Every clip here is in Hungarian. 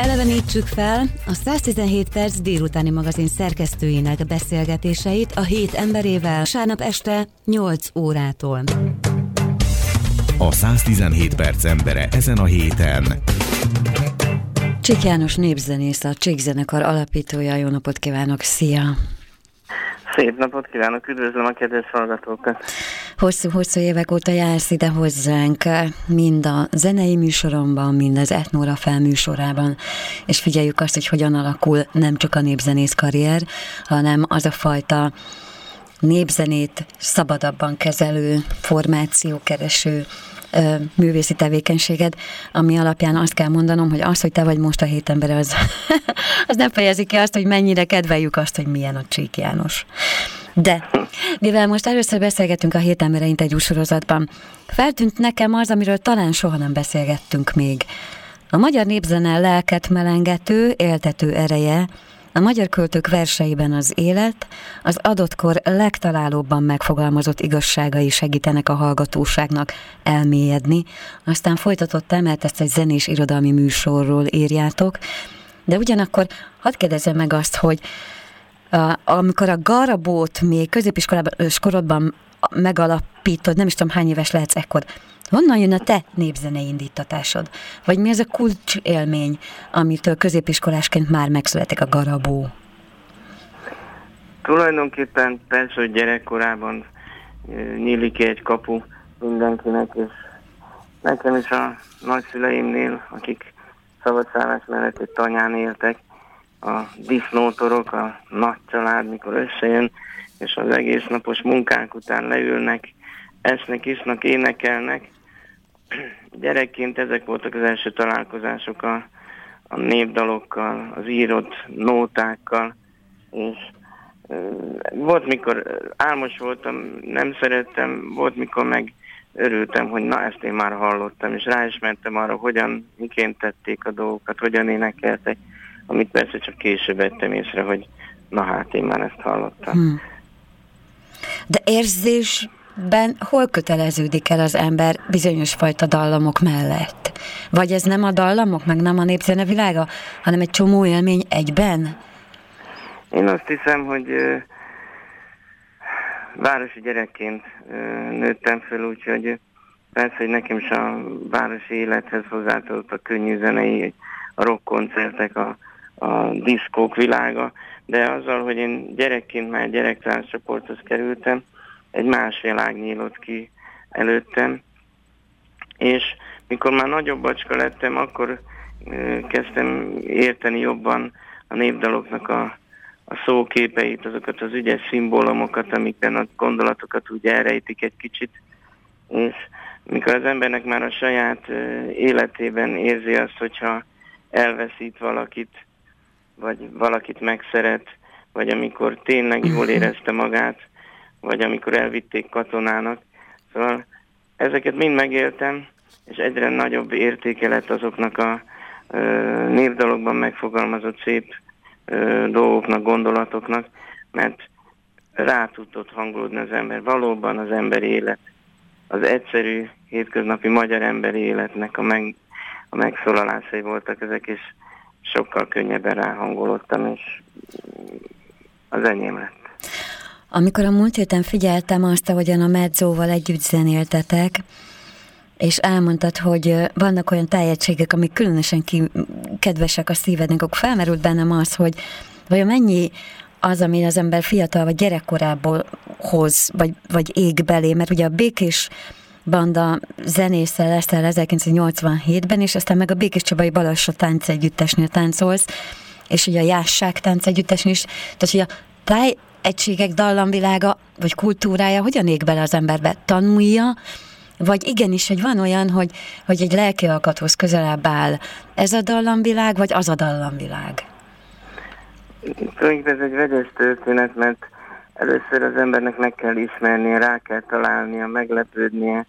Elevenítsük fel a 117 perc délutáni magazin szerkesztőinek beszélgetéseit a hét emberével sárnap este 8 órától. A 117 perc embere ezen a héten. Csik János népzenész, a Csik zenekar alapítója. Jó napot kívánok, szia! Szép napot kívánok, üdvözlöm a kedves hallgatókat! Hosszú-hosszú évek óta jársz ide hozzánk, mind a zenei műsoromban, mind az Etnóra felműsorában, és figyeljük azt, hogy hogyan alakul nem csak a népzenész karrier, hanem az a fajta népzenét szabadabban kezelő, formációkereső művészi tevékenységed, ami alapján azt kell mondanom, hogy az, hogy te vagy most a hét ember, az, az nem fejezi ki azt, hogy mennyire kedveljük azt, hogy milyen a Csík János. De, mivel most először beszélgetünk a hét embere interjú sorozatban, feltűnt nekem az, amiről talán soha nem beszélgettünk még. A magyar népzene lelket melengető, éltető ereje, a magyar költők verseiben az élet, az adott kor legtalálóbban megfogalmazott igazságai segítenek a hallgatóságnak elmélyedni. Aztán folytatottam, mert ezt egy zenés irodalmi műsorról írjátok, de ugyanakkor hadd kérdezem meg azt, hogy amikor a Garabót még középiskorodban megalapítod, nem is tudom hány éves lehetsz ekkor, honnan jön a te népzenei indítatásod? Vagy mi az a kulcs amitől középiskolásként már megszületik a Garabó? Tulajdonképpen persze, hogy gyerekkorában nyílik egy kapu mindenkinek, és nekem is a nagyszüleimnél, akik szabadszállás mellett egy tanyán éltek, a disznótorok, a nagy család, mikor összejön, és az egész napos munkánk után leülnek, esznek, isznak, énekelnek. Gyerekként ezek voltak az első találkozások a, a népdalokkal, az írott nótákkal, és volt, mikor álmos voltam, nem szerettem, volt, mikor meg örültem, hogy na, ezt én már hallottam, és rá is mentem arra, hogyan, miként tették a dolgokat, hogyan énekeltek amit persze csak később vettem észre, hogy na hát én már ezt hallottam. Hmm. De érzésben hol köteleződik el az ember bizonyos fajta dallamok mellett? Vagy ez nem a dallamok, meg nem a népzene világa, hanem egy csomó élmény egyben? Én azt hiszem, hogy ö, városi gyerekként ö, nőttem fel, úgyhogy persze, hogy nekem is a városi élethez hozzátartott a könnyű zenei, a rock koncertek, a, a diszkók világa, de azzal, hogy én gyerekként már gyerektárcsoporthoz kerültem, egy más világ nyílott ki előttem, és mikor már nagyobb bacska lettem, akkor kezdtem érteni jobban a népdaloknak a, a szóképeit, azokat az ügyes szimbólumokat, amikben a gondolatokat úgy elrejtik egy kicsit, és mikor az embernek már a saját életében érzi azt, hogyha elveszít valakit, vagy valakit megszeret, vagy amikor tényleg jól érezte magát, vagy amikor elvitték katonának. Szóval ezeket mind megéltem, és egyre nagyobb értéke lett azoknak a ö, névdalokban megfogalmazott szép ö, dolgoknak, gondolatoknak, mert rá tudott hangolódni az ember. Valóban az emberi élet, az egyszerű, hétköznapi magyar emberi életnek a, meg, a megszólalásai voltak ezek, és sokkal könnyebben ráhangolódtam, és az enyém lett. Amikor a múlt héten figyeltem azt, ahogyan a Medzóval együtt zenéltetek, és elmondtad, hogy vannak olyan tájegységek, amik különösen ki, kedvesek a szívednek, akkor felmerült bennem az, hogy vajon mennyi az, ami az ember fiatal vagy gyerekkorából hoz, vagy, vagy ég belé, mert ugye a békés banda zenésze leszel 1987-ben, és aztán meg a Békés Csabai Balassa tánc együttesnél táncolsz, és ugye a Jásság tánc együttesnél is, tehát hogy a táj egységek dallamvilága, vagy kultúrája hogyan ég bele az emberbe? Tanulja, vagy igenis, hogy van olyan, hogy, hogy egy lelki alkathoz közelebb áll ez a dallamvilág, vagy az a dallamvilág? Tulajdonképpen ez egy vegyes történet, mert először az embernek meg kell ismernie, rá kell találnia, meglepődnie,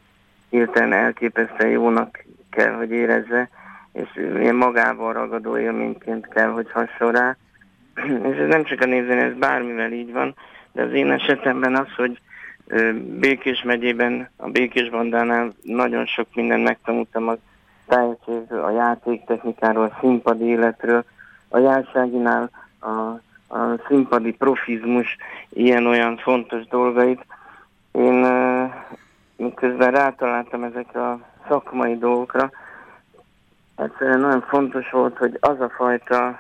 hirtelen elképesztően jónak kell, hogy érezze, és ilyen magával ragadó élményként kell, hogy hasonl rá. Ez nem csak a nézni, ez bármivel így van, de az én esetemben az, hogy Békés megyében, a Békés bandánál nagyon sok mindent megtanultam az tájegységről, a játéktechnikáról, a színpadi életről. A járságinál a, a színpadi profizmus ilyen-olyan fontos dolgait. Én miközben rátaláltam ezekre a szakmai dolgokra, egyszerűen nagyon fontos volt, hogy az a fajta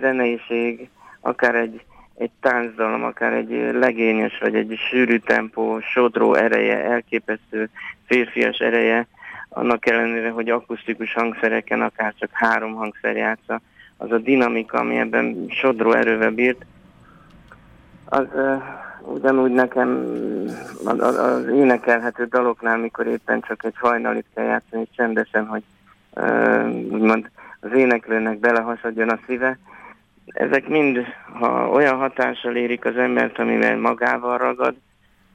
zeneiség, akár egy, egy táncdalom, akár egy legényes, vagy egy sűrű tempó, sodró ereje, elképesztő férfias ereje, annak ellenére, hogy akusztikus hangszereken akár csak három hangszer játsza, az a dinamika, ami ebben sodró erővel bírt, az uh, ugyanúgy nekem az, az énekelhető daloknál, mikor éppen csak egy hajnalit kell játszani csendesen, hogy uh, úgymond az éneklőnek belehasadjon a szíve, ezek mind, ha olyan hatással érik az embert, amivel magával ragad,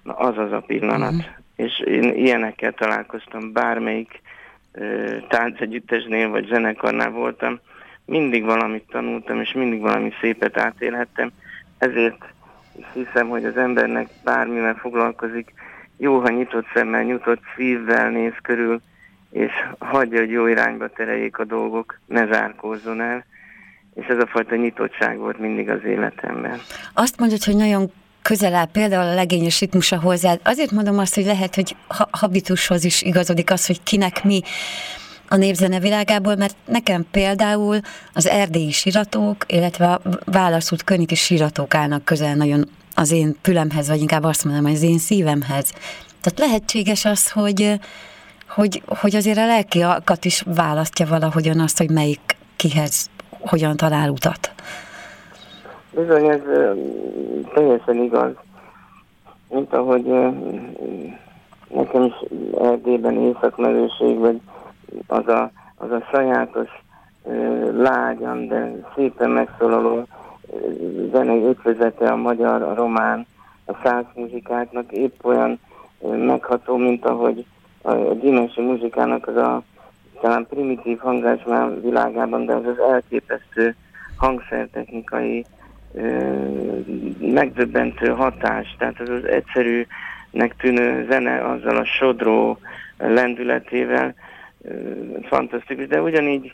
na az az a pillanat. Uh-huh. És én ilyenekkel találkoztam, bármelyik uh, táncegyüttesnél vagy zenekarnál voltam, mindig valamit tanultam, és mindig valami szépet átélhettem. Ezért hiszem, hogy az embernek bármivel foglalkozik, jó, ha nyitott szemmel, nyitott szívvel néz körül, és hagyja, hogy jó irányba tereljék a dolgok, ne zárkózzon el és ez a fajta nyitottság volt mindig az életemben. Azt mondod, hogy nagyon közel áll például a legényes ritmusa hozzád. Azért mondom azt, hogy lehet, hogy habitushoz is igazodik az, hogy kinek mi a népzene világából, mert nekem például az erdélyi síratók, illetve a válaszút környéki síratók állnak közel nagyon az én fülemhez, vagy inkább azt mondom, hogy az én szívemhez. Tehát lehetséges az, hogy, hogy, hogy azért a lelkiakat is választja valahogyan azt, hogy melyik kihez hogyan talál utat. Bizony, ez teljesen igaz. Mint ahogy nekem is Erdélyben északmerőség, vagy az a, az a sajátos lágyan, de szépen megszólaló zenei ötvözete a magyar, a román, a száz muzsikáknak épp olyan megható, mint ahogy a gyimesi muzsikának az a talán primitív hangzás már világában, de az az elképesztő hangszertechnikai megdöbbentő hatás, tehát az az egyszerűnek tűnő zene azzal a sodró lendületével fantasztikus, de ugyanígy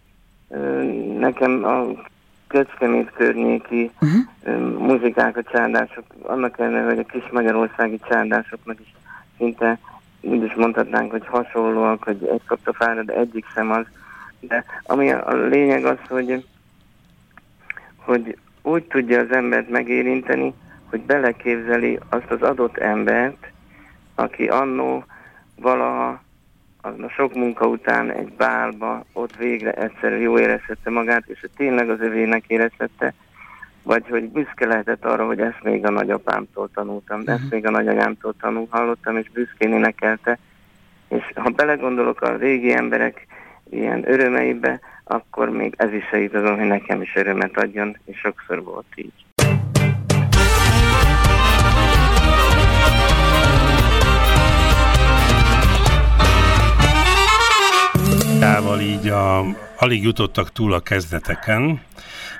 nekem a Köcskemét környéki uh-huh. muzsikák, a csárdások, annak ellenére, hogy a kis magyarországi csárdásoknak is szinte úgy is mondhatnánk, hogy hasonlóak, hogy egy kapta de egyik sem az. De ami a lényeg az, hogy, hogy úgy tudja az embert megérinteni, hogy beleképzeli azt az adott embert, aki annó valaha a sok munka után egy bálba ott végre egyszer jó érezhette magát, és tényleg az övének érezhette, vagy hogy büszke lehetett arra, hogy ezt még a nagyapámtól tanultam, de ezt mhm. még a nagyanyámtól tanul, hallottam, és büszkén énekelte. És ha belegondolok a régi emberek ilyen örömeibe, akkor még ez is segít azon, hogy nekem is örömet adjon, és sokszor volt így. így a, alig jutottak túl a kezdeteken,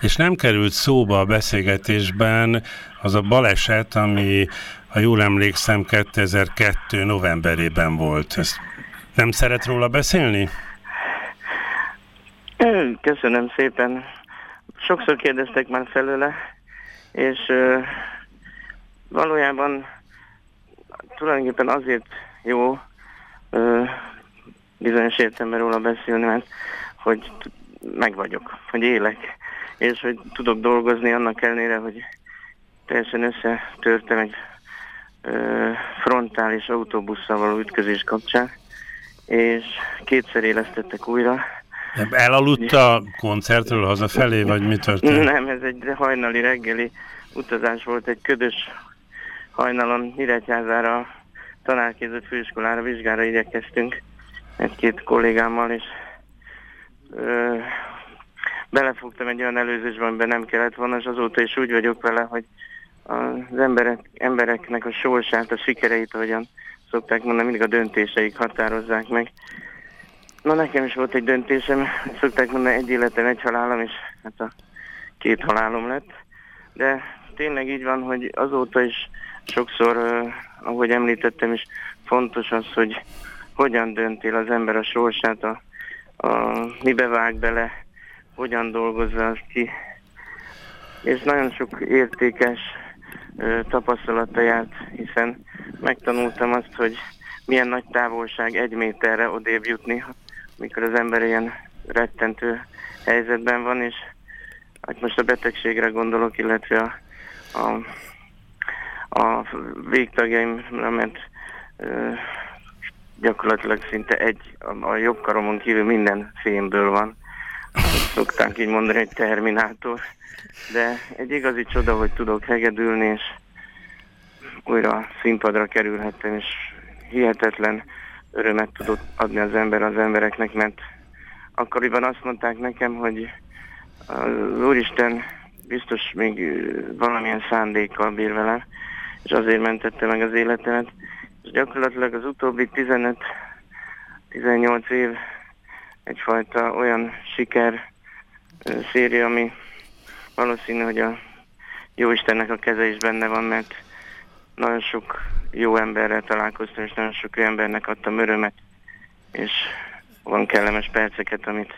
és nem került szóba a beszélgetésben az a baleset, ami, ha jól emlékszem, 2002. novemberében volt. Ezt nem szeret róla beszélni? Köszönöm szépen. Sokszor kérdeztek már felőle, és uh, valójában tulajdonképpen azért jó uh, bizonyos értelemben róla beszélni, mert hogy meg vagyok, hogy élek, és hogy tudok dolgozni annak ellenére, hogy teljesen összetörtem egy ö, frontális autóbusszal való ütközés kapcsán, és kétszer élesztettek újra. Elaludt a koncertről hazafelé, vagy mi történt? Nem, ez egy hajnali reggeli utazás volt, egy ködös hajnalon Nyíregyházára, tanárképzett főiskolára vizsgára igyekeztünk egy-két kollégámmal, és ö, belefogtam egy olyan előzésbe, amiben nem kellett volna, és azóta is úgy vagyok vele, hogy az emberek, embereknek a sorsát, a sikereit, ahogyan szokták mondani, mindig a döntéseik határozzák meg. Na nekem is volt egy döntésem, szokták mondani egy életem, egy halálom, és hát a két halálom lett. De tényleg így van, hogy azóta is sokszor, ahogy említettem is, fontos az, hogy hogyan döntél az ember a sorsát a a, mibe vág bele, hogyan dolgozza azt ki. És nagyon sok értékes ö, tapasztalata járt, hiszen megtanultam azt, hogy milyen nagy távolság egy méterre odébb jutni, mikor az ember ilyen rettentő helyzetben van, és hát most a betegségre gondolok, illetve a, a, a végtagjaimra, mert ö, gyakorlatilag szinte egy, a, a jobb karomon kívül minden fémből van. Szokták így mondani, egy terminátor. De egy igazi csoda, hogy tudok hegedülni, és újra színpadra kerülhettem, és hihetetlen örömet tudott adni az ember az embereknek, mert akkoriban azt mondták nekem, hogy az Úristen biztos még valamilyen szándékkal bír velem, és azért mentette meg az életemet. És gyakorlatilag az utóbbi 15-18 év egyfajta olyan siker széria, ami valószínű, hogy a Jóistennek a keze is benne van, mert nagyon sok jó emberrel találkoztam, és nagyon sok jó embernek adtam örömet, és van kellemes perceket, amit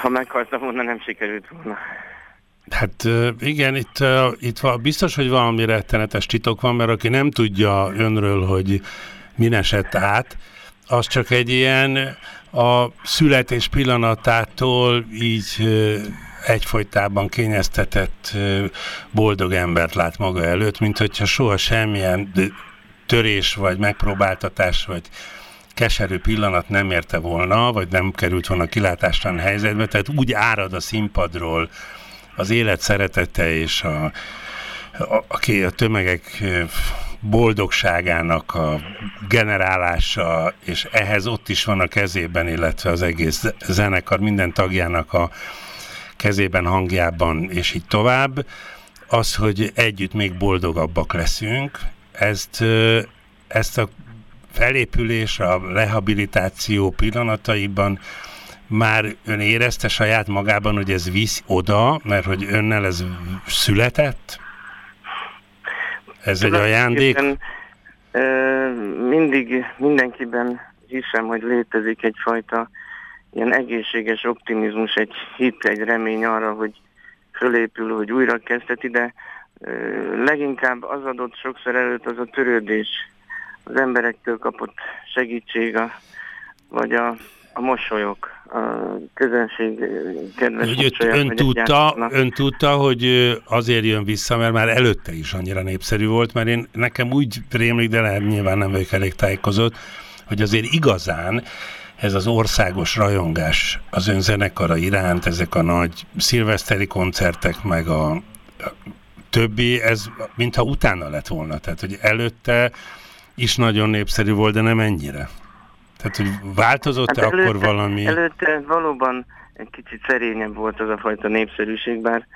ha meghaltam volna, nem sikerült volna. Hát igen, itt, itt biztos, hogy valami rettenetes titok van, mert aki nem tudja önről, hogy min esett át, az csak egy ilyen a születés pillanatától így egyfolytában kényeztetett boldog embert lát maga előtt, mint hogyha soha semmilyen törés, vagy megpróbáltatás, vagy keserű pillanat nem érte volna, vagy nem került volna kilátástalan helyzetbe, tehát úgy árad a színpadról az élet szeretete és a, a, a, a tömegek boldogságának a generálása, és ehhez ott is van a kezében, illetve az egész zenekar minden tagjának a kezében, hangjában, és így tovább, az, hogy együtt még boldogabbak leszünk, ezt, ezt a felépülés, a rehabilitáció pillanataiban már ön érezte saját magában, hogy ez visz oda, mert hogy önnel ez született? Ez egy ajándék? mindig mindenkiben hiszem, hogy létezik egyfajta ilyen egészséges optimizmus, egy hit, egy remény arra, hogy fölépül, hogy újra kezdheti, de leginkább az adott sokszor előtt az a törődés, az emberektől kapott segítség, a, vagy a, a mosolyok, a közönség kedves hogy ön, ön, tudta, ön tudta, hogy azért jön vissza, mert már előtte is annyira népszerű volt, mert én nekem úgy rémlik, de lehet nyilván nem vagyok elég tájékozott, hogy azért igazán ez az országos rajongás az ön zenekara iránt, ezek a nagy szilveszteri koncertek, meg a, a többi, ez mintha utána lett volna. Tehát, hogy előtte is nagyon népszerű volt, de nem ennyire. Tehát, hogy változott-e hát előtte, akkor valami? Előtte valóban egy kicsit szerényebb volt az a fajta népszerűség, bár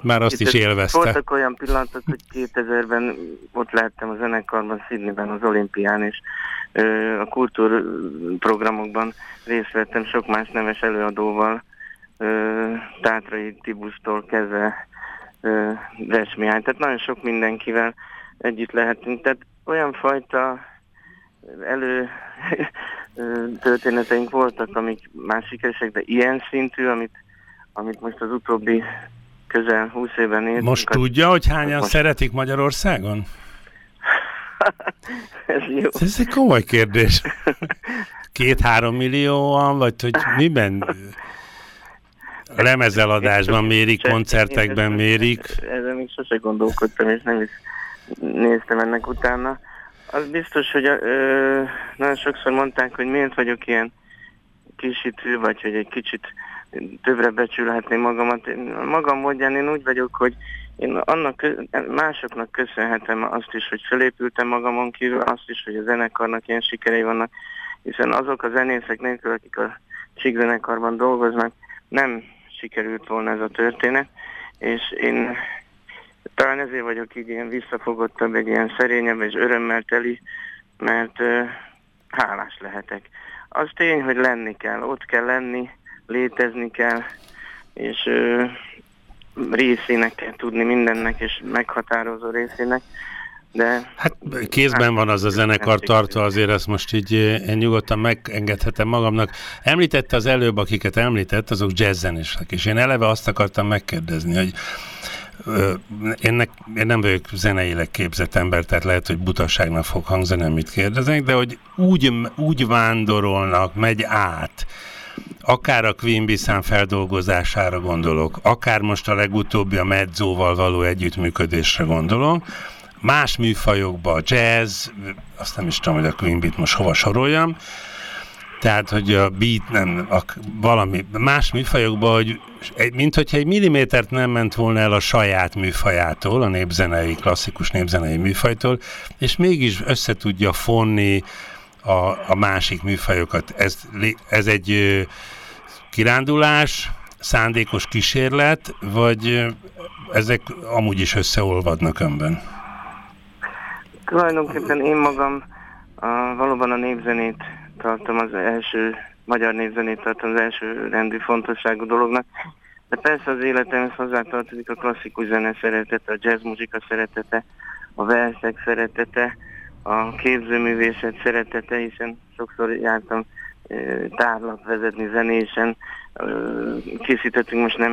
már azt is élvezte. Voltak olyan pillanatok, hogy 2000-ben ott lehettem a zenekarban, Sydneyben, az olimpián, és a kultúrprogramokban részt vettem sok más neves előadóval, Tátrai Tibusztól kezdve Desmiány, tehát nagyon sok mindenkivel együtt lehetünk. Tehát olyan fajta elő történeteink voltak, amik már sikeresek, de ilyen szintű, amit, amit most az utóbbi közel 20 évben éltünk. Most tudja, hogy hányan most... szeretik Magyarországon? ez jó. Ez egy komoly kérdés. Két-három millióan, vagy hogy miben? Lemezeladásban mérik, koncertekben mérik. Ezzel még sose gondolkodtam, és nem is néztem ennek utána. Az biztos, hogy ö, nagyon sokszor mondták, hogy miért vagyok ilyen kisítő, vagy hogy egy kicsit többre becsülhetném magamat. Én, magam módján én úgy vagyok, hogy én annak másoknak köszönhetem azt is, hogy felépültem magamon kívül, azt is, hogy a zenekarnak ilyen sikerei vannak, hiszen azok a zenészek nélkül, akik a Csík zenekarban dolgoznak, nem sikerült volna ez a történet, és én talán ezért vagyok így ilyen visszafogottabb, egy ilyen szerényebb és örömmel teli, mert uh, hálás lehetek. Az tény, hogy lenni kell, ott kell lenni, létezni kell, és uh, részének kell tudni mindennek, és meghatározó részének. de... Hát kézben van az a zenekar tartva, azért ezt most így én nyugodtan megengedhetem magamnak. Említette az előbb, akiket említett, azok jazzzenesek, és én eleve azt akartam megkérdezni, hogy Ennek, én nem vagyok zeneileg képzett ember, tehát lehet, hogy butaságnak fog hangzani, amit kérdezek, de hogy úgy, úgy vándorolnak, megy át, akár a Queen Bissán feldolgozására gondolok, akár most a legutóbbi a Medzóval való együttműködésre gondolom, más műfajokba, jazz, azt nem is tudom, hogy a Queen Beat most hova soroljam, tehát, hogy a beat nem, a, valami más műfajokban, hogy mint hogyha egy millimétert nem ment volna el a saját műfajától, a népzenei, klasszikus népzenei műfajtól, és mégis össze tudja fonni a, a másik műfajokat. Ez, ez egy kirándulás, szándékos kísérlet, vagy ezek amúgy is összeolvadnak önben? Tulajdonképpen én magam a, valóban a népzenét tartom az első, magyar népzenét tartom az első rendű fontosságú dolognak. De persze az életemhez hozzátartozik a klasszikus zene szeretete, a jazz muzsika szeretete, a versek szeretete, a képzőművészet szeretete, hiszen sokszor jártam tárlat vezetni zenésen, készítettünk most nem,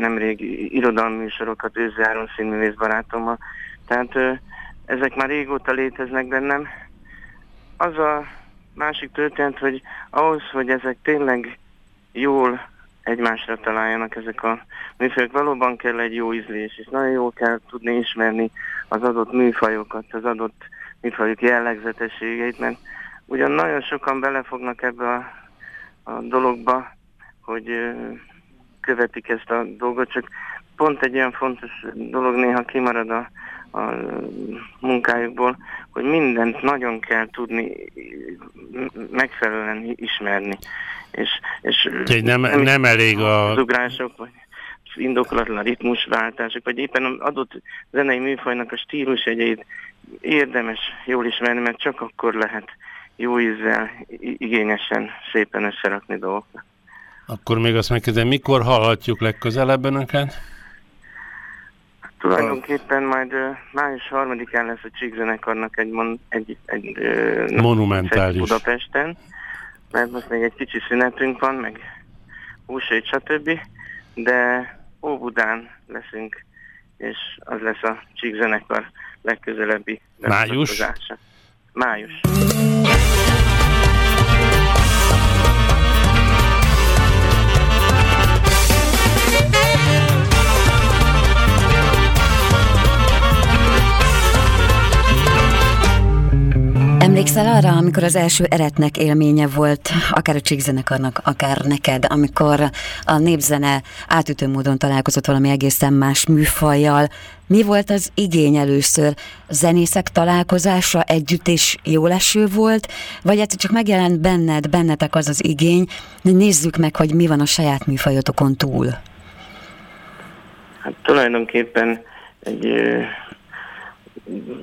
nemrég irodalmi műsorokat Őző Áron színművész barátommal, tehát ezek már régóta léteznek bennem. Az a másik történet, hogy ahhoz, hogy ezek tényleg jól egymásra találjanak ezek a műfajok, valóban kell egy jó ízlés, és nagyon jól kell tudni ismerni az adott műfajokat, az adott műfajok jellegzetességeit, mert ugyan nagyon sokan belefognak ebbe a, a dologba, hogy követik ezt a dolgot, csak pont egy olyan fontos dolog néha kimarad a, a munkájukból, hogy mindent nagyon kell tudni megfelelően ismerni. És, és nem, nem, nem elég a... Az ugrások, vagy indokolatlan ritmusváltások, vagy éppen adott zenei műfajnak a stílusjegyeit érdemes jól ismerni, mert csak akkor lehet jó ízzel, igényesen, szépen összerakni dolgokat. Akkor még azt megkezdem, mikor hallhatjuk legközelebb önöket? Tulajdonképpen majd uh, május harmadikán lesz a Csíkzenekarnak egy, mon, egy, egy uh, monumentális Budapesten, mert most még egy kicsi szünetünk van, meg húsét, stb. De Óbudán leszünk, és az lesz a Csíkzenekar legközelebbi Május? Május. Emlékszel arra, amikor az első eretnek élménye volt, akár a csíkzenekarnak, akár neked, amikor a népzene átütő módon találkozott valami egészen más műfajjal. Mi volt az igény először? Zenészek találkozása együtt és jó leső volt? Vagy egyszer csak megjelent benned, bennetek az az igény, hogy nézzük meg, hogy mi van a saját műfajotokon túl? Hát tulajdonképpen egy ö,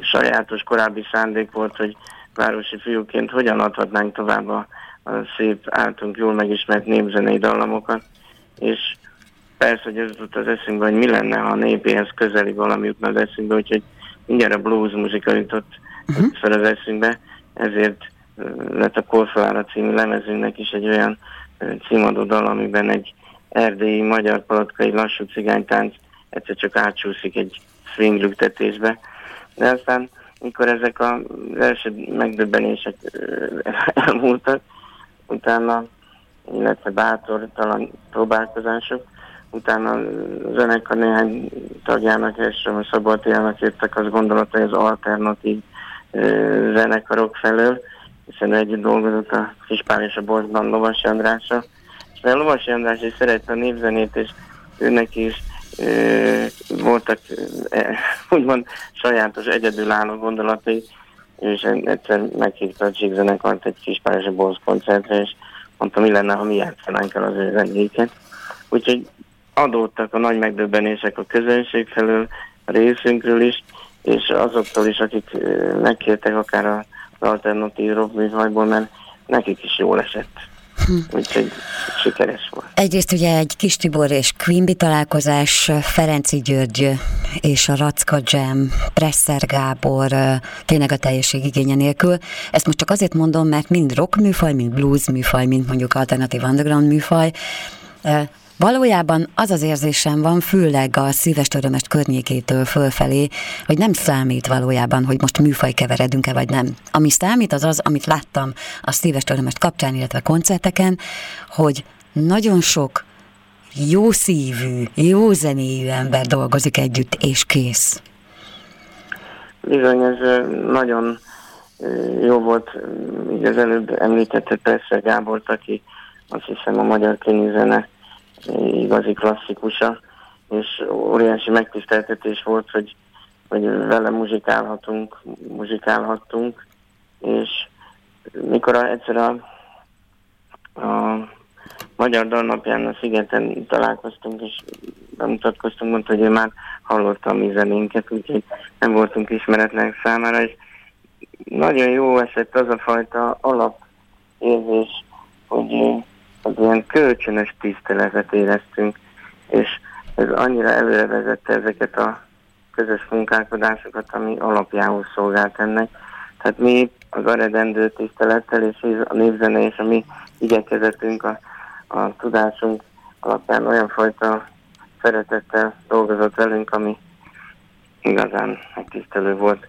sajátos korábbi szándék volt, hogy városi fiúként hogyan adhatnánk tovább a, a szép, általunk jól megismert népzenei dallamokat, és persze, hogy ez jutott az eszünkbe, hogy mi lenne, ha a népéhez közeli valami jutna az eszünkbe, úgyhogy mindjárt a blues muzika jutott uh-huh. fel az eszünkbe, ezért lett a Korfalára című lemezünknek is egy olyan címadó dal, amiben egy erdélyi magyar palotkai lassú cigánytánc egyszer csak átsúszik egy swing de aztán mikor ezek az első megdöbbenések elmúltak, utána, illetve bátortalan próbálkozások, utána a zenekar néhány tagjának és a Szaboltiának jöttek az gondolatai az alternatív zenekarok felől, hiszen együtt dolgozott a Kispár és a Borsban Lovasi Andrással. És a Lovasi András is szerette a népzenét, és őnek is voltak úgymond sajátos egyedülálló gondolatai, és egyszer meghívta a Csík zenekart egy kis Párizsi Bosz koncertre, és mondta, mi lenne, ha mi játszanánk el az ő zenéket. Úgyhogy adódtak a nagy megdöbbenések a közönség felől, a részünkről is, és azoktól is, akik megkértek akár az alternatív rock műfajból, mert nekik is jól esett. Hm. Úgyhogy sikeres volt. Egyrészt ugye egy Kis Tibor és Quimby találkozás, Ferenci György és a Racka Jam, Presser Gábor, tényleg a teljesség igénye nélkül. Ezt most csak azért mondom, mert mind rock műfaj, mind blues műfaj, mind mondjuk alternatív underground műfaj, Valójában az az érzésem van, főleg a szíves törömest környékétől fölfelé, hogy nem számít valójában, hogy most műfaj keveredünk-e vagy nem. Ami számít az az, amit láttam a szíves törömest kapcsán, illetve koncerteken, hogy nagyon sok jó szívű, jó zenéjű ember dolgozik együtt, és kész. Bizony, ez nagyon jó volt, így az előbb említette persze Gábort, aki azt hiszem a magyar könyvzene igazi klasszikusa, és óriási megtiszteltetés volt, hogy, hogy vele muzsikálhatunk, muzsikálhattunk, és mikor egyszer a, a Magyar Dalnapján a Szigeten találkoztunk, és bemutatkoztunk, mondta, hogy ő már hallotta a mi zenénket, úgyhogy nem voltunk ismeretlenek számára, és nagyon jó esett az a fajta alapérzés, hogy az ilyen kölcsönös tiszteletet éreztünk, és ez annyira előre vezette ezeket a közös munkálkodásokat, ami alapjául szolgált ennek. Tehát mi az eredendő tisztelettel és a népzene és a mi igyekezetünk, a, a tudásunk alapján olyan fajta szeretettel dolgozott velünk, ami igazán megtisztelő volt.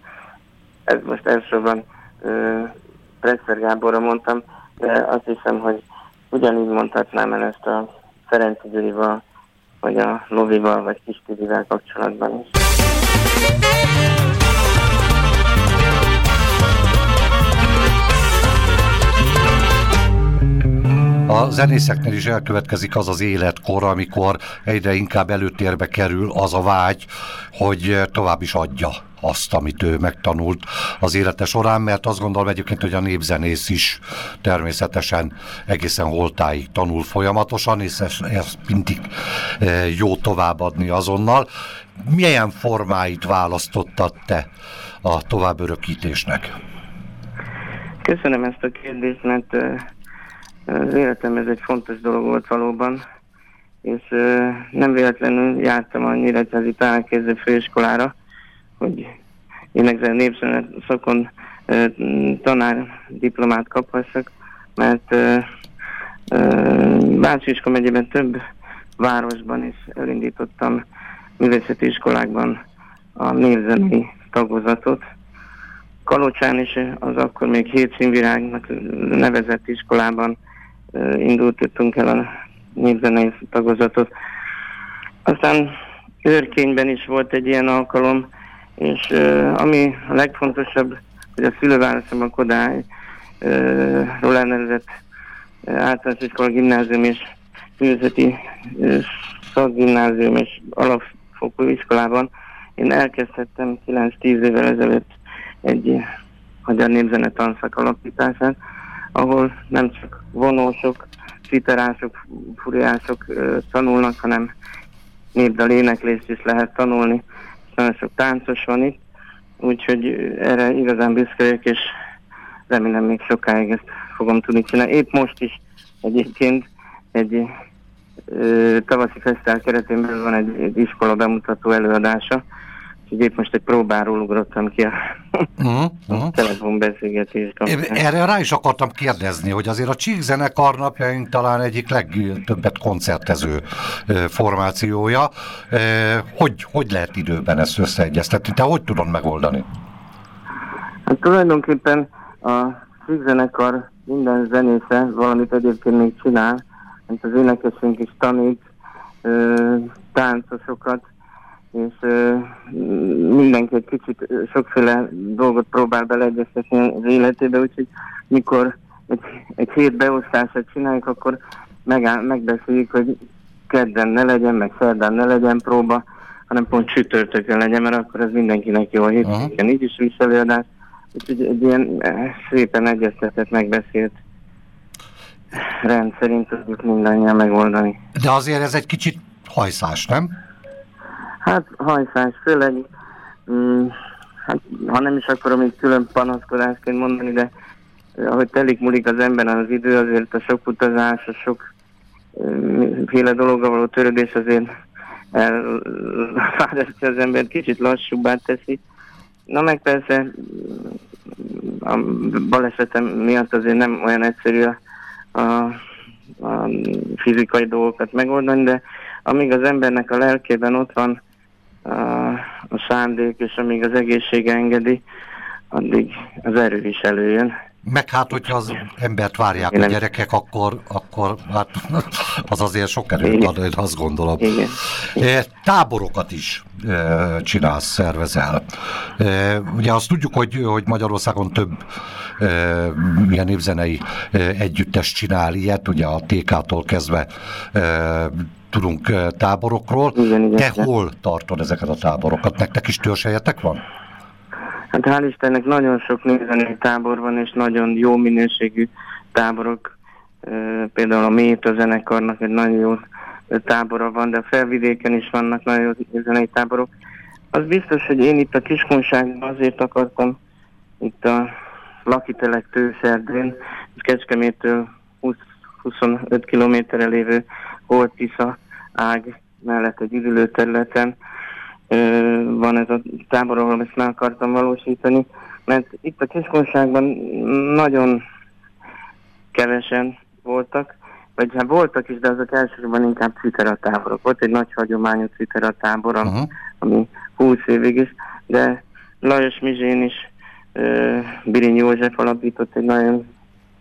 Ez most elsősorban Presser Gáborra mondtam, de azt hiszem, hogy ugyanígy mondhatnám el ezt a Ferenci Gyurival, vagy a Lovival, vagy Kis Tibivel kapcsolatban is. A zenészeknél is elkövetkezik az az életkor, amikor egyre inkább előtérbe kerül az a vágy, hogy tovább is adja azt, amit ő megtanult az élete során, mert azt gondolom egyébként, hogy a népzenész is természetesen egészen holtáig tanul folyamatosan, és ezt, mindig e, jó továbbadni azonnal. Milyen formáit választottad te a továbbörökítésnek? Köszönöm ezt a kérdést, mert az életem ez egy fontos dolog volt valóban, és nem véletlenül jártam a Nyíregyházi Találkéző Főiskolára, hogy énekzel népzenet szakon tanár diplomát kaphassak, mert Bácsiska megyében több városban is elindítottam művészeti iskolákban a névzenei tagozatot. Kalocsán is az akkor még hét színvirágnak nevezett iskolában indultottunk el a népzenei tagozatot. Aztán Őrkényben is volt egy ilyen alkalom, és ami a legfontosabb, hogy a szülővárosom a Kodályról uh, elnevezett uh, általános iskola gimnázium és művészeti szakgimnázium és alapfokú iskolában. Én elkezdhettem 9-10 évvel ezelőtt egy magyar népzene tanszak alapítását, ahol nem csak vonósok, citerások, furiások tanulnak, hanem népdal éneklést is lehet tanulni nagyon sok táncos van itt, úgyhogy erre igazán büszke vagyok, és remélem még sokáig ezt fogom tudni csinálni. Épp most is egyébként egy ö, tavaszi fesztivál keretén belül van egy, egy iskola bemutató előadása, Úgyhogy épp most egy próbáról ugrottam ki a uh-huh, uh-huh. telefonbeszélgetés Erre rá is akartam kérdezni, hogy azért a Csík zenekar napjaink talán egyik legtöbbet koncertező formációja. Hogy, hogy lehet időben ezt összeegyeztetni? Te hogy tudod megoldani? Hát tulajdonképpen a Csík zenekar minden zenésze valamit egyébként még csinál, mint az énekesünk is tanít, táncosokat, és uh, mindenki egy kicsit sokféle dolgot próbál beleegyeztetni az életébe, úgyhogy mikor egy, egy hét beosztását csináljuk, akkor megáll, megbeszéljük, hogy kedden ne legyen, meg szerdán ne legyen próba, hanem pont csütörtökön legyen, mert akkor ez mindenkinek jó a hétvégén, így is visszavéadás. Úgyhogy egy ilyen eh, szépen egyeztetett, megbeszélt rendszerint tudjuk mindannyian megoldani. De azért ez egy kicsit hajszás, nem? Hát hajszás, főleg, mm, hát, ha nem is akarom így külön panaszkodásként mondani, de ahogy telik múlik az ember az idő, azért a sok utazás, a sok féle dologgal való törődés azért elfárasztja az embert, kicsit lassúbbá teszi. Na meg persze a balesetem miatt azért nem olyan egyszerű a, a, a fizikai dolgokat megoldani, de amíg az embernek a lelkében ott van a, szándék, és amíg az egészsége engedi, addig az erő is előjön. Meg hát, hogyha az embert várják Igen. a gyerekek, akkor, akkor hát, az azért sok erőt ad, én azt gondolom. Igen. E, táborokat is e, csinálsz, szervezel. E, ugye azt tudjuk, hogy, hogy Magyarországon több ilyen évzenei együttes csinál ilyet, ugye a TK-tól kezdve tudunk táborokról. Igen, igen, Te igen. hol tartod ezeket a táborokat? Nektek is törzseljetek van? Hát hál' Istennek nagyon sok nézenői tábor van, és nagyon jó minőségű táborok. Például a Méta zenekarnak egy nagyon jó tábora van, de a felvidéken is vannak nagyon jó zenei táborok. Az biztos, hogy én itt a Kiskunságban azért akartam itt a Lakitelek tőszerdén, Kecskemétől 20, 25 kilométerre lévő Holtisza ág mellett egy üdülő területen, van ez a tábor, ahol ezt meg akartam valósítani, mert itt a kiskonságban nagyon kevesen voltak, vagy hát voltak is, de azok elsősorban inkább citera táborok. Volt egy nagy hagyományú citera tábor, uh-huh. ami 20 évig is, de Lajos Mizsén is uh, Birin József alapított egy nagyon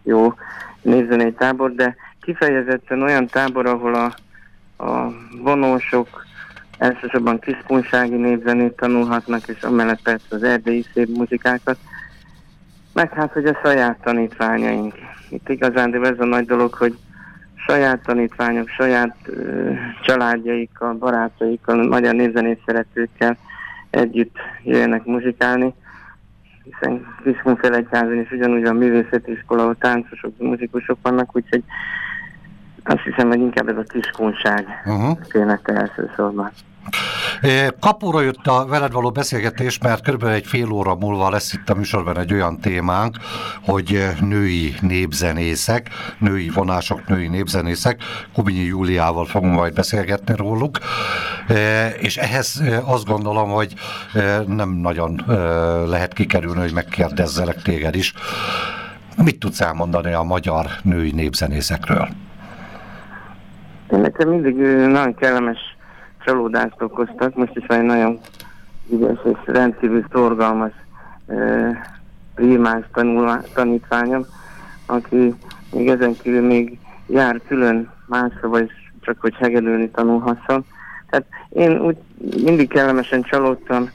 jó nézzenei tábor, de kifejezetten olyan tábor, ahol a, a vonósok, elsősorban kiskunsági népzenét tanulhatnak, és amellett persze az erdélyi szép muzikákat, meg hát, hogy a saját tanítványaink. Itt igazán ez a nagy dolog, hogy saját tanítványok, saját ö, családjaikkal, barátaikkal, magyar népzenét szeretőkkel együtt jöjjenek muzsikálni, hiszen Kiskunfélegyházon is ugyanúgy a művészeti iskola, ahol táncosok, muzikusok vannak, úgyhogy azt hiszem, hogy inkább ez a kiskunság uh-huh. tényleg elsősorban. Kapóra jött a veled való beszélgetés, mert kb. egy fél óra múlva lesz itt a műsorban egy olyan témánk, hogy női népzenészek, női vonások, női népzenészek. Kubinyi Júliával fogunk majd beszélgetni róluk, és ehhez azt gondolom, hogy nem nagyon lehet kikerülni, hogy megkérdezzelek téged is. Mit tudsz elmondani a magyar női népzenészekről? Nekem mindig nagyon kellemes csalódást okoztak. Most is van egy nagyon ügyes és rendkívül szorgalmas primás tanítványom, aki még ezen kívül még jár külön másra, vagy csak hogy hegedülni tanulhasson. Tehát én úgy mindig kellemesen csalódtam,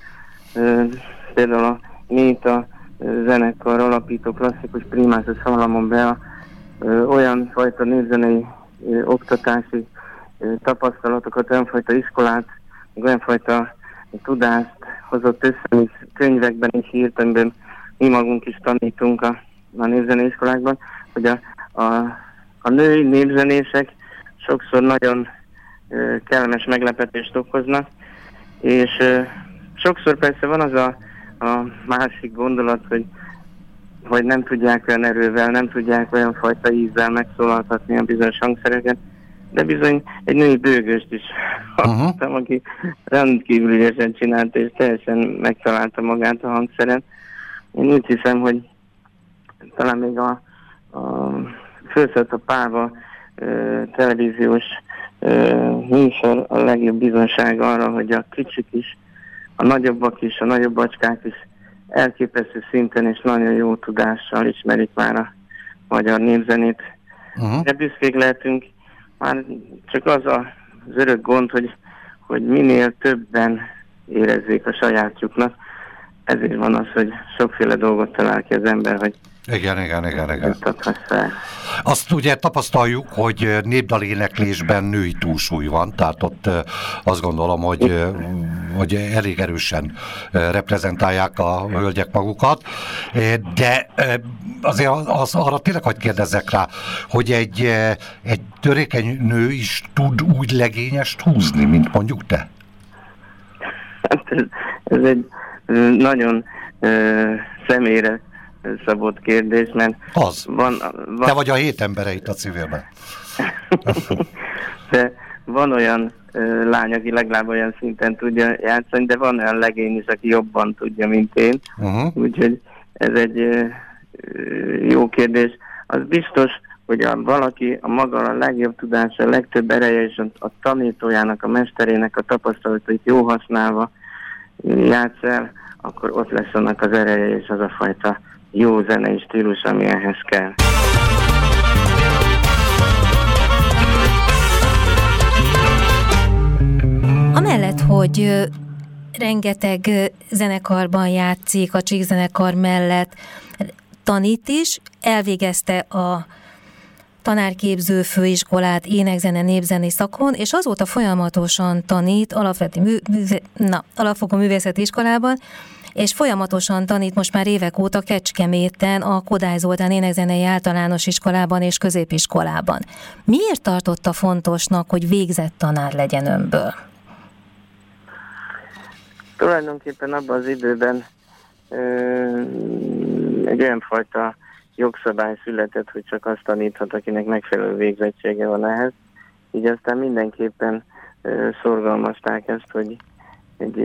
például a Néta zenekar alapító klasszikus primásos hallamon be a, olyan fajta népzenei oktatási tapasztalatokat, olyanfajta iskolát, olyanfajta tudást hozott össze, amit könyvekben is írt, amiben mi magunk is tanítunk a, a népzeneiskolákban, hogy a, a, a női népzenések sokszor nagyon ö, kellemes meglepetést okoznak, és ö, sokszor persze van az a, a másik gondolat, hogy hogy nem tudják olyan erővel, nem tudják olyan fajta ízzel megszólaltatni a bizonyos hangszereket, de bizony egy női bőgöst is hallottam, uh-huh. aki rendkívül ügyesen csinált, és teljesen megtalálta magát a hangszeren. Én úgy hiszem, hogy talán még a, a Főszert a Páva ö, televíziós ö, műsor a legjobb bizonság arra, hogy a kicsik is, a nagyobbak is, a nagyobb bacskák is elképesztő szinten és nagyon jó tudással ismerik már a magyar népzenét. Uh-huh. De büszkék lehetünk, már csak az a, az örök gond, hogy, hogy minél többen érezzék a sajátjuknak, ezért van az, hogy sokféle dolgot talál ki az ember, hogy igen, igen, igen, igen. Azt ugye tapasztaljuk, hogy népdaléneklésben női túlsúly van, tehát ott azt gondolom, hogy, hogy elég erősen reprezentálják a hölgyek magukat, de azért az, arra tényleg, hogy kérdezzek rá, hogy egy, egy törékeny nő is tud úgy legényest húzni, mint mondjuk te? Hát ez, ez egy nagyon uh, személyre szabott kérdés, mert az. Van, van... Te vagy a hét embere itt a civilben. de van olyan ö, lány, aki legalább olyan szinten tudja játszani, de van olyan legény is, aki jobban tudja, mint én. Uh-huh. Úgyhogy ez egy ö, jó kérdés. Az biztos, hogy a, valaki a maga a legjobb tudása, a legtöbb ereje és a, a tanítójának, a mesterének a tapasztalatait jó használva játsz el, akkor ott lesz annak az ereje és az a fajta jó zenei stílus, ami ehhez kell. Amellett, hogy rengeteg zenekarban játszik, a zenekar mellett tanít is, elvégezte a tanárképző főiskolát énekzene népzeni szakon, és azóta folyamatosan tanít alapvető mű, műve, na, alapfokú művészeti iskolában, és folyamatosan tanít most már évek óta Kecskeméten a Kodály Zoltán énekzenei általános iskolában és középiskolában. Miért tartotta fontosnak, hogy végzett tanár legyen önből? Tulajdonképpen abban az időben ö, egy olyan fajta jogszabály született, hogy csak azt taníthat, akinek megfelelő végzettsége van ehhez. Így aztán mindenképpen ö, szorgalmazták ezt, hogy egy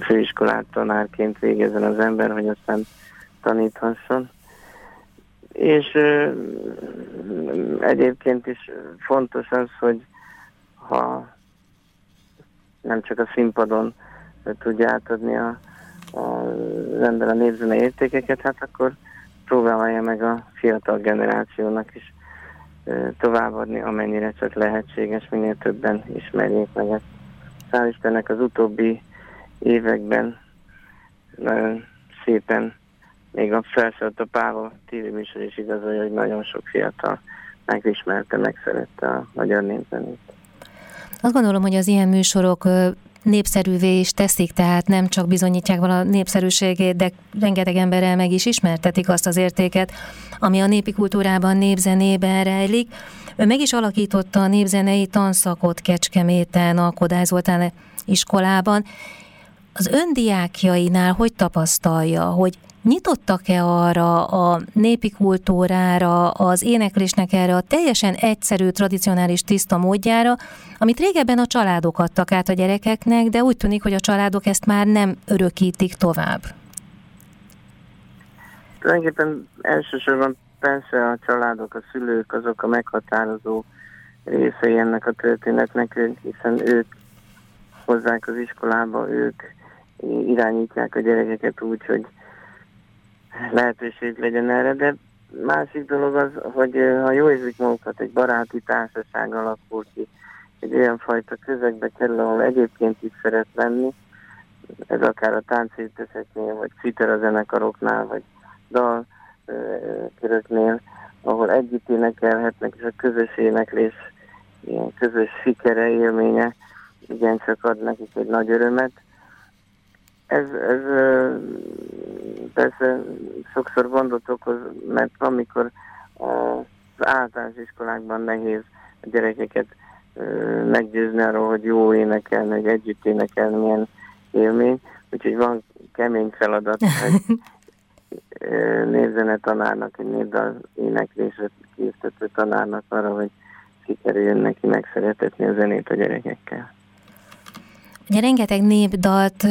főiskolát tanárként végezzen az ember, hogy aztán taníthasson. És ö, egyébként is fontos az, hogy ha nem csak a színpadon tudja átadni a, a, az ember a népzene értékeket, hát akkor próbálja meg a fiatal generációnak is továbbadni, amennyire csak lehetséges, minél többen ismerjék meg ezt. Szál Istennek az utóbbi években nagyon szépen, még a felszólt a Páva műsor is igazolja, hogy nagyon sok fiatal megismerte, megszerette a magyar népzenét. Azt gondolom, hogy az ilyen műsorok népszerűvé is teszik, tehát nem csak bizonyítják vala népszerűségét, de rengeteg emberrel meg is ismertetik azt az értéket, ami a népi kultúrában, népzenében rejlik. Ő meg is alakította a népzenei tanszakot Kecskeméten, a Kodály Zoltán iskolában. Az öndiákjainál hogy tapasztalja, hogy Nyitottak-e arra a népi kultúrára, az éneklésnek erre a teljesen egyszerű, tradicionális, tiszta módjára, amit régebben a családok adtak át a gyerekeknek, de úgy tűnik, hogy a családok ezt már nem örökítik tovább? Tulajdonképpen elsősorban persze a családok, a szülők azok a meghatározó részei ennek a történetnek, hiszen ők hozzák az iskolába, ők irányítják a gyerekeket úgy, hogy lehetőség legyen erre, de másik dolog az, hogy ha jó érzik magukat, egy baráti társaság alakul ki, egy olyan fajta közegbe kerül, ahol egyébként is szeret lenni, ez akár a táncérteseknél, vagy citera zenekaroknál, vagy dal köröknél, ahol együtt énekelhetnek, és a közös éneklés, ilyen közös sikere, élménye igencsak ad nekik egy nagy örömet. Ez, ez persze sokszor gondot okoz, mert amikor az általános iskolákban nehéz a gyerekeket meggyőzni arról, hogy jó énekelni, hogy együtt énekelni, milyen élmény. Úgyhogy van kemény feladat, hogy nézene tanárnak, egy népdal éneklésre készítő tanárnak arra, hogy sikerüljön neki megszeretetni a zenét a gyerekekkel. Ugye rengeteg népdalt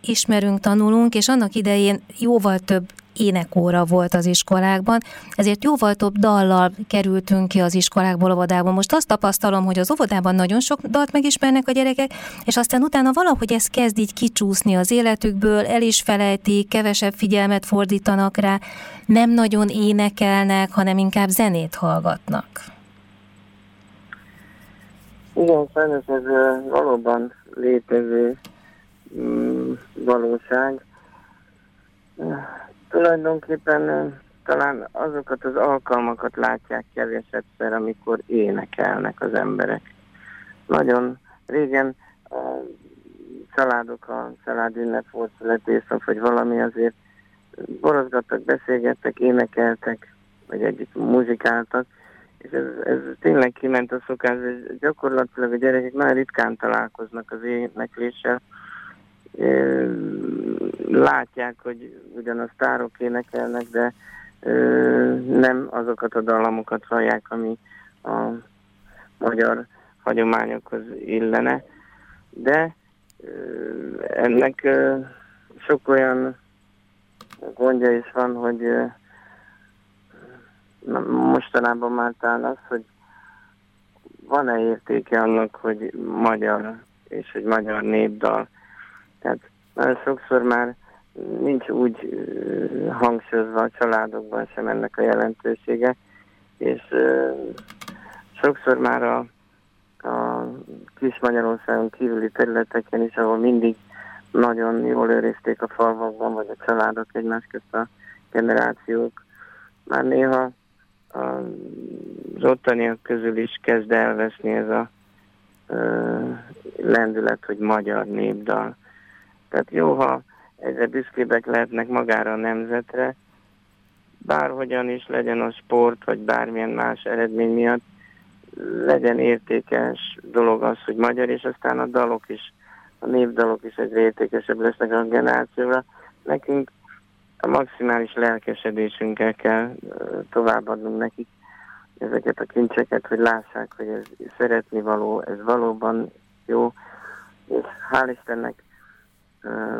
ismerünk, tanulunk, és annak idején jóval több énekóra volt az iskolákban, ezért jóval több dallal kerültünk ki az iskolákból, óvodából. Most azt tapasztalom, hogy az óvodában nagyon sok dalt megismernek a gyerekek, és aztán utána valahogy ez kezd így kicsúszni az életükből, el is felejtik, kevesebb figyelmet fordítanak rá, nem nagyon énekelnek, hanem inkább zenét hallgatnak. Igen, sajnos ez valóban létező valóság. Tulajdonképpen talán azokat az alkalmakat látják kevesebbszer, amikor énekelnek az emberek. Nagyon régen a családok, a család volt születésnap, vagy valami azért borozgattak, beszélgettek, énekeltek, vagy együtt muzsikáltak, és ez, ez tényleg kiment a szokás, gyakorlatilag a gyerekek nagyon ritkán találkoznak az énekléssel, látják, hogy ugyan a sztárok énekelnek, de nem azokat a dallamokat hallják, ami a magyar hagyományokhoz illene. De ennek sok olyan gondja is van, hogy mostanában már talán az, hogy van-e értéke annak, hogy magyar és egy magyar népdal. Tehát sokszor már nincs úgy hangsúlyozva a családokban sem ennek a jelentősége, és sokszor már a, a kis Magyarországon kívüli területeken is, ahol mindig nagyon jól őrizték a falvakban, vagy a családok egymás közt a generációk, már néha az ottaniak közül is kezd elveszni ez a ö, lendület, hogy magyar népdal. Tehát jó, ha egyre büszkébek lehetnek magára a nemzetre, bárhogyan is legyen a sport, vagy bármilyen más eredmény miatt, legyen értékes dolog az, hogy magyar, és aztán a dalok is, a népdalok is egyre értékesebb lesznek a generációra. Nekünk a maximális lelkesedésünkkel kell továbbadnunk nekik ezeket a kincseket, hogy lássák, hogy ez szeretni való, ez valóban jó, és hál' Istennek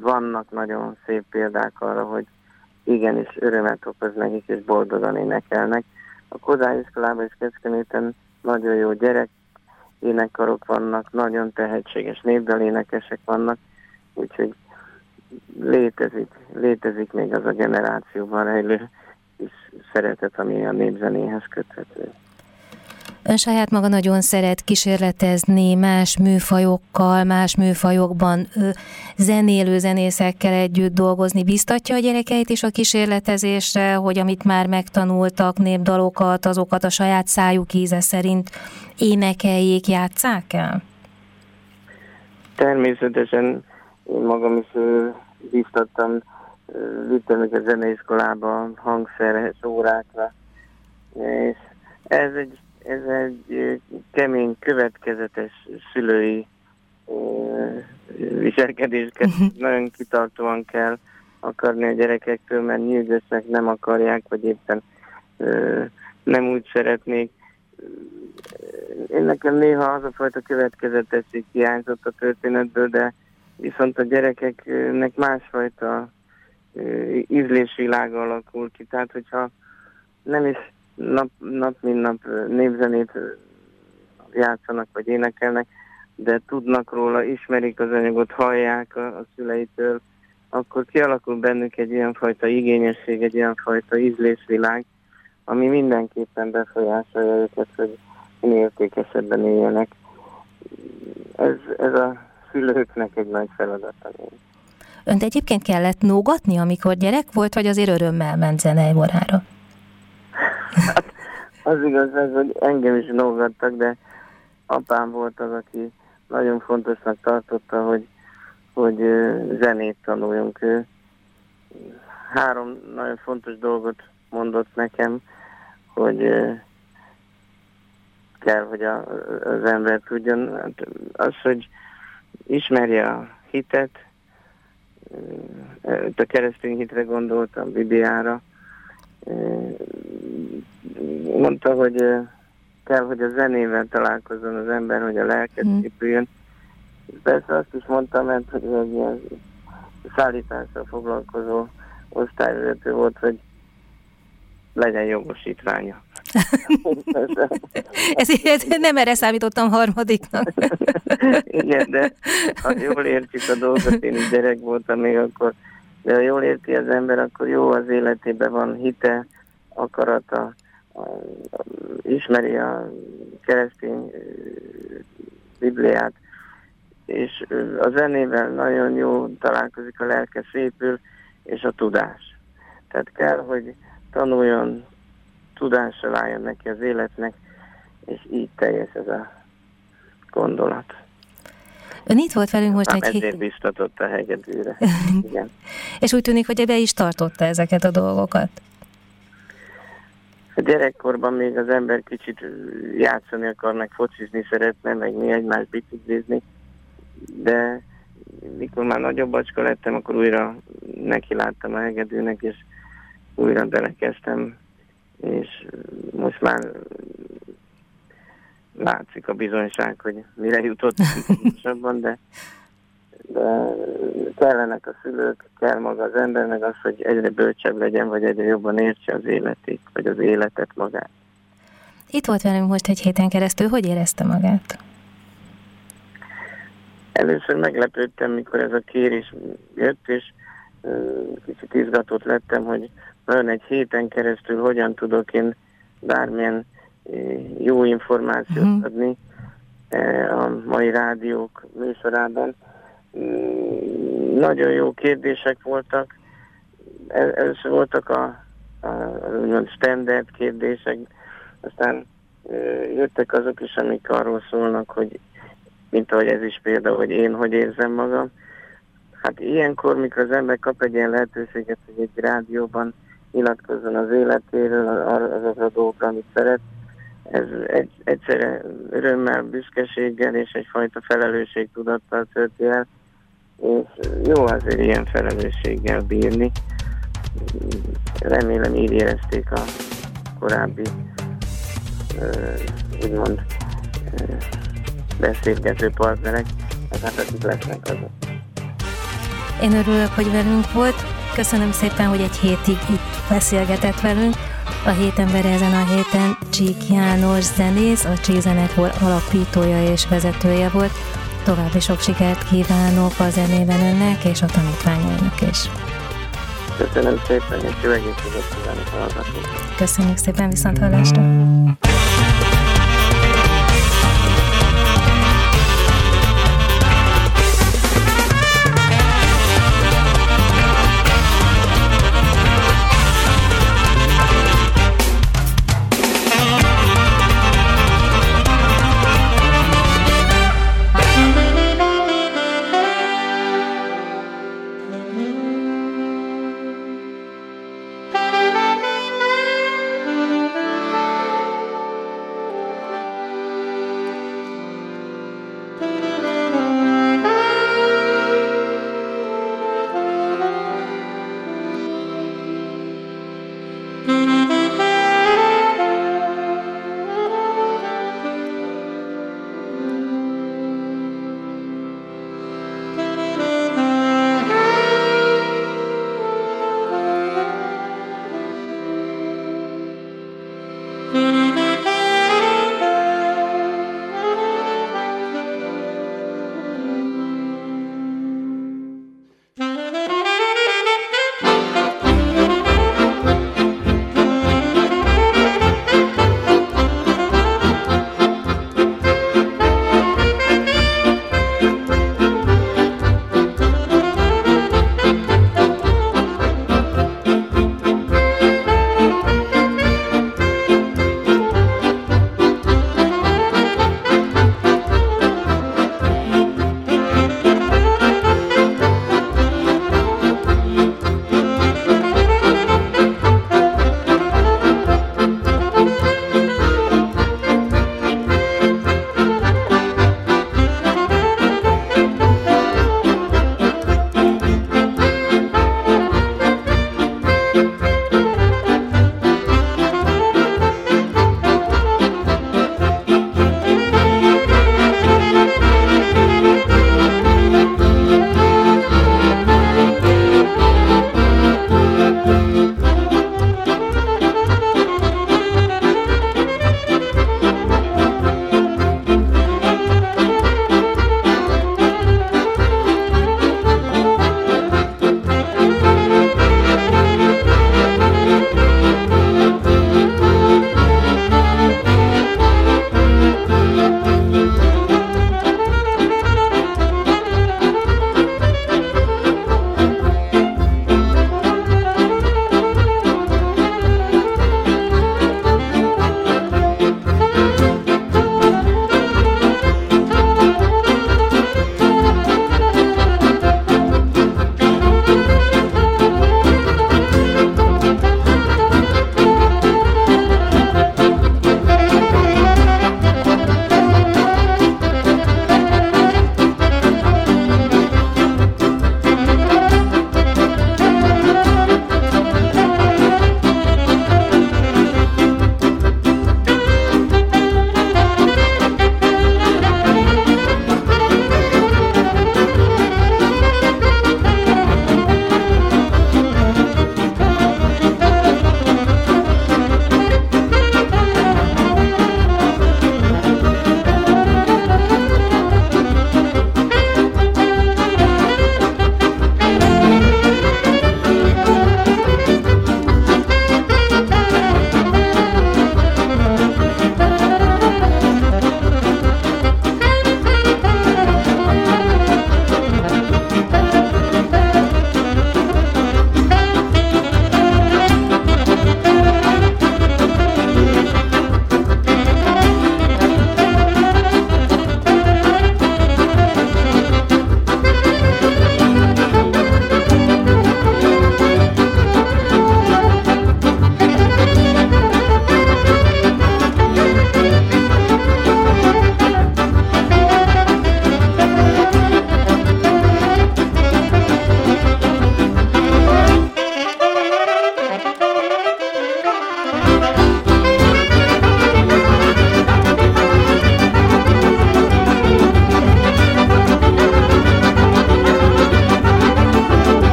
vannak nagyon szép példák arra, hogy igenis örömet okoz nekik, és boldogan énekelnek. A Kodály iskolában és Kecskeméten nagyon jó gyerek énekkarok vannak, nagyon tehetséges népdalénekesek vannak, úgyhogy létezik, létezik még az a generációban rejlő is szeretet, ami a népzenéhez köthető. Ön saját maga nagyon szeret kísérletezni más műfajokkal, más műfajokban zenélő zenészekkel együtt dolgozni. Biztatja a gyerekeit is a kísérletezésre, hogy amit már megtanultak, népdalokat, azokat a saját szájuk íze szerint énekeljék, játsszák el? Természetesen én magam is biztattam, vittem őket zeneiskolába, hangszeres órákra, és ez egy ez egy kemény, következetes szülői viselkedés, mhm. nagyon kitartóan kell akarni a gyerekektől, mert nyűgösnek nem akarják, vagy éppen nem úgy szeretnék. Én nekem néha az a fajta következetesség hiányzott a történetből, de viszont a gyerekeknek másfajta ízlésvilága alakul ki. Tehát, hogyha nem is nap, nap mint nap népzenét játszanak vagy énekelnek, de tudnak róla, ismerik az anyagot, hallják a, a szüleitől, akkor kialakul bennük egy ilyenfajta igényesség, egy ilyenfajta ízlésvilág, ami mindenképpen befolyásolja őket, hogy értékesebben éljenek. Ez, ez a szülőknek egy nagy feladata. Önt egyébként kellett nógatni, amikor gyerek volt, vagy azért örömmel ment zeneiborára? Hát, az igaz, ez, hogy engem is nógattak, de apám volt az, aki nagyon fontosnak tartotta, hogy, hogy zenét tanuljunk. Ő három nagyon fontos dolgot mondott nekem, hogy kell, hogy a, az ember tudjon. Hát az, hogy ismerje a hitet, a keresztény hitre gondoltam, Bibliára, mondta, hogy kell, hogy a zenével találkozzon az ember, hogy a lelket hmm. épüljön. Persze azt is mondtam, mert hogy egy ilyen szállítással foglalkozó osztályvezető volt, hogy legyen jogosítványa. ez, ez, nem erre számítottam harmadiknak. Igen, de ha jól értjük a dolgot, én is gyerek voltam még akkor, de ha jól érti az ember, akkor jó az életében van hite, akarata, ismeri a keresztény Bibliát, és a zenével nagyon jó találkozik a lelke szépül, és a tudás. Tehát kell, hogy tanuljon, tudásra váljon neki az életnek, és így teljes ez a gondolat. Ön itt volt velünk most egy hét... biztatott a hegedűre. Igen. és úgy tűnik, hogy be is tartotta ezeket a dolgokat. A gyerekkorban még az ember kicsit játszani akar, meg focizni szeretne, meg mi egymás biciklizni, de mikor már nagyobb bacska lettem, akkor újra neki láttam a hegedűnek, és újra belekezdtem, és most már látszik a bizonyság, hogy mire jutott pontosabban, de, de kellenek a szülők, kell maga az ember, meg az, hogy egyre bölcsebb legyen, vagy egyre jobban értse az életét, vagy az életet magát. Itt volt velünk most egy héten keresztül, hogy érezte magát? Először meglepődtem, mikor ez a kérés jött, és kicsit izgatott lettem, hogy nagyon egy héten keresztül hogyan tudok én bármilyen jó információt uh-huh. adni a mai rádiók műsorában. Mm, nagyon jó kérdések voltak. Először voltak a, a, a standard kérdések, aztán jöttek azok is, amik arról szólnak, hogy mint ahogy ez is például, hogy én hogy érzem magam. Hát ilyenkor, mikor az ember kap egy ilyen lehetőséget, hogy egy rádióban nyilatkozzon az életéről, azokra a dolgokra, amit szeret, ez egy, egyszerre örömmel, büszkeséggel és egyfajta felelősségtudattal tölti el, és jó azért ilyen felelősséggel bírni. Remélem így érezték a korábbi úgymond beszélgető partnerek, hát akik lesznek azok. Én örülök, hogy velünk volt. Köszönöm szépen, hogy egy hétig itt beszélgetett velünk. A hét ember ezen a héten Csík János zenész, a Csík Zenekor alapítója és vezetője volt. További sok sikert kívánok a zenében önnek és a tanítványainak is. Köszönöm szépen, és jó egészséget kívánok Köszönjük szépen, viszont hallásra!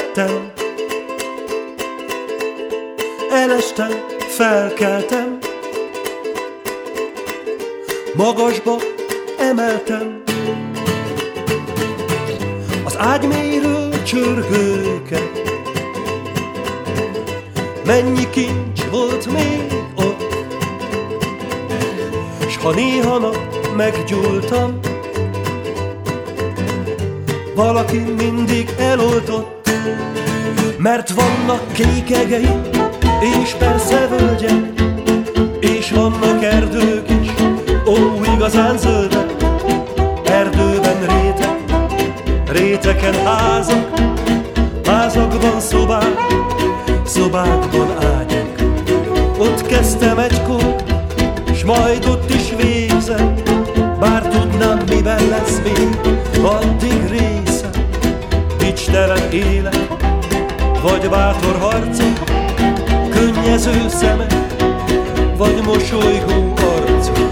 Szerettem, elestem, felkeltem, magasba emeltem, az ágyméről csörgőket, mennyi kincs volt még ott, s ha néha nap meggyúltam, valaki mindig eloltott, mert vannak kékegei, és persze völgyek, és vannak erdők is, ó, igazán zöldek, erdőben rétek, réteken házak, házakban szobák, szobákban ágyak. Ott kezdtem egykor, s majd ott is végzem, bár tudnám, miben lesz még Élet, vagy bátor harcok Könnyező szemek, vagy mosolygó arcok.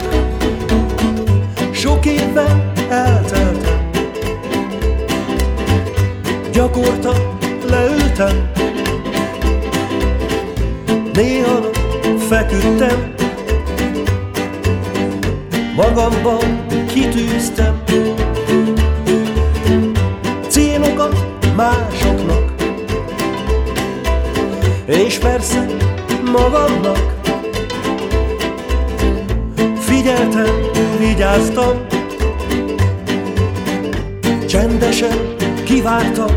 Sok évvel elteltem Gyakorta leültem. Néha feküdtem magamban kitűztem másoknak. És persze magamnak. Figyeltem, vigyáztam. Csendesen kivártam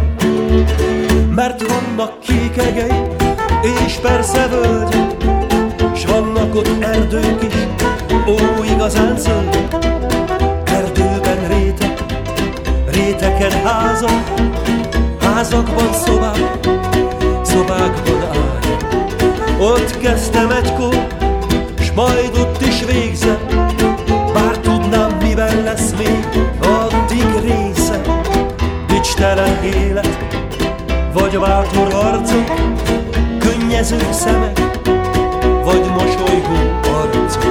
Mert vannak kékegei És persze völgyek S vannak ott erdők is Ó, igazán zöld Erdőben rétek Réteken házak Házakban szobák Szobákban ágy Ott kezdtem egykor S majd ott is végzem Bár tudnám, miben lesz még Addig része. Bicstelen élet Vagy bátor harcok Könnyező szemek Vagy mosolygó arcok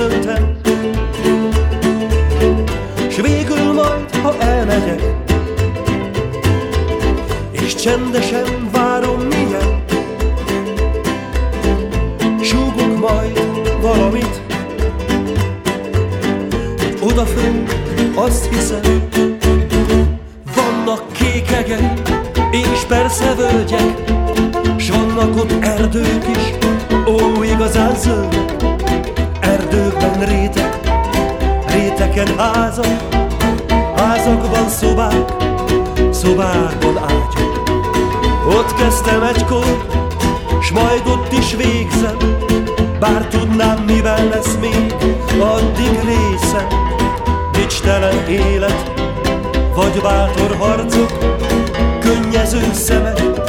köszöntem S végül majd, ha elmegyek És csendesen Ott kezdtem egykor, s majd ott is végzem, bár tudnám, mivel lesz még addig része. Dicstelen élet, vagy bátor harcok, könnyező szemek,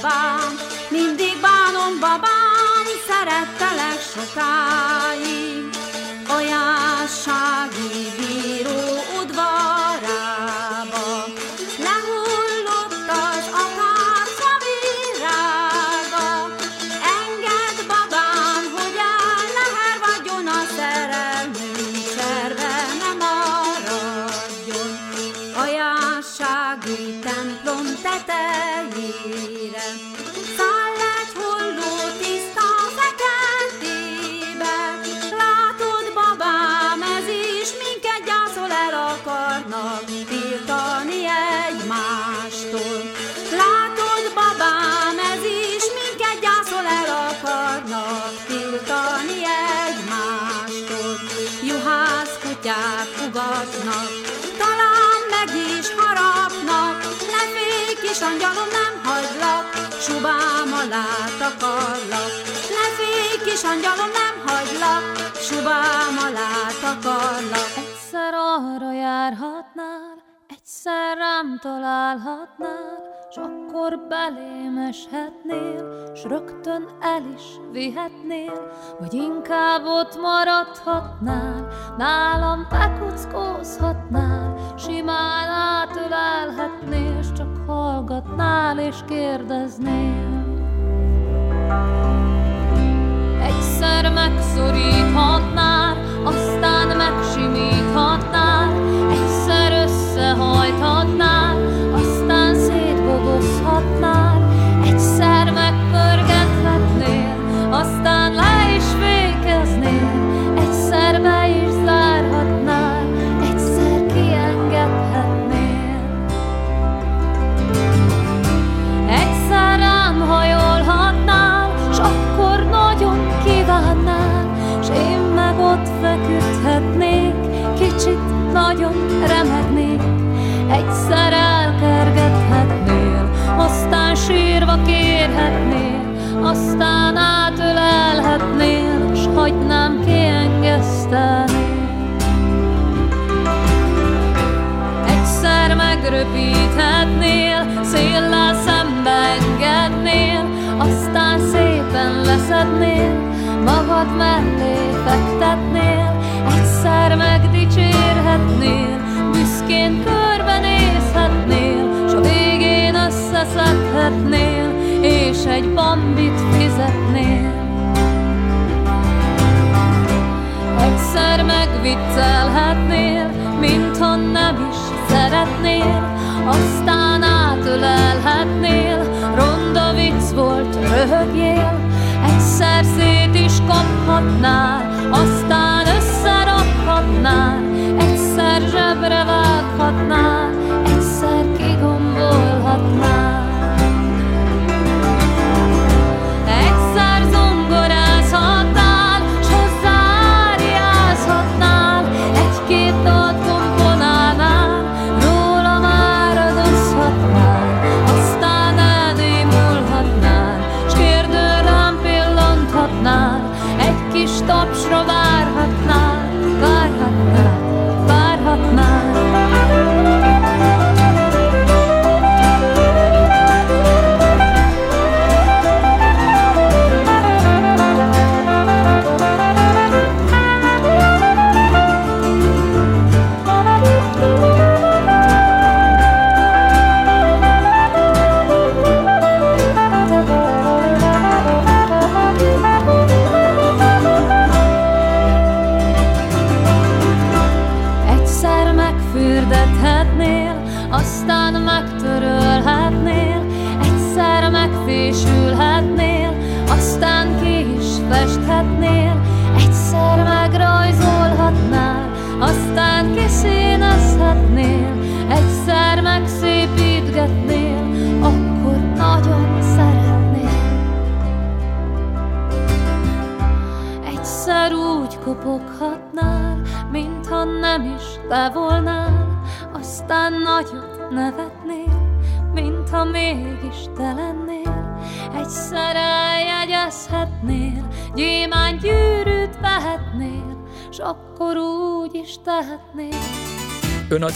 babám, mindig bánom babám, szerettelek sokáig. Angyalom, nem hagylak, subám alá takarlak. Egyszer arra járhatnál, egyszer rám találhatnál, s akkor belém eshetnél, s rögtön el is vihetnél, vagy inkább ott maradhatnál, nálam bekuckózhatnál, simán átölelhetnél, s csak hallgatnál és kérdeznél. Egyszer megszoríthatnál, aztán megsimíthatnál, nagyon remegnék. Egyszer elkergethetnél, aztán sírva kérhetnél, aztán átölelhetnél, s hagynám kiengesztelnél. Egyszer megröpíthetnél, széllel szembe engednél, aztán szépen leszednél, magad mellé fektetnél, egyszer megdicsérhetnél, büszkén körbenézhetnél, s a végén összeszedhetnél, és egy bambit fizetnél. Egyszer megviccelhetnél, mintha nem is szeretnél, aztán átölelhetnél, ronda vicc volt, röhögjél, egyszer szét is kaphatnál, aztán összerakhatnál, egyszer zsebre vághatnál, egyszer kigombolhatnál.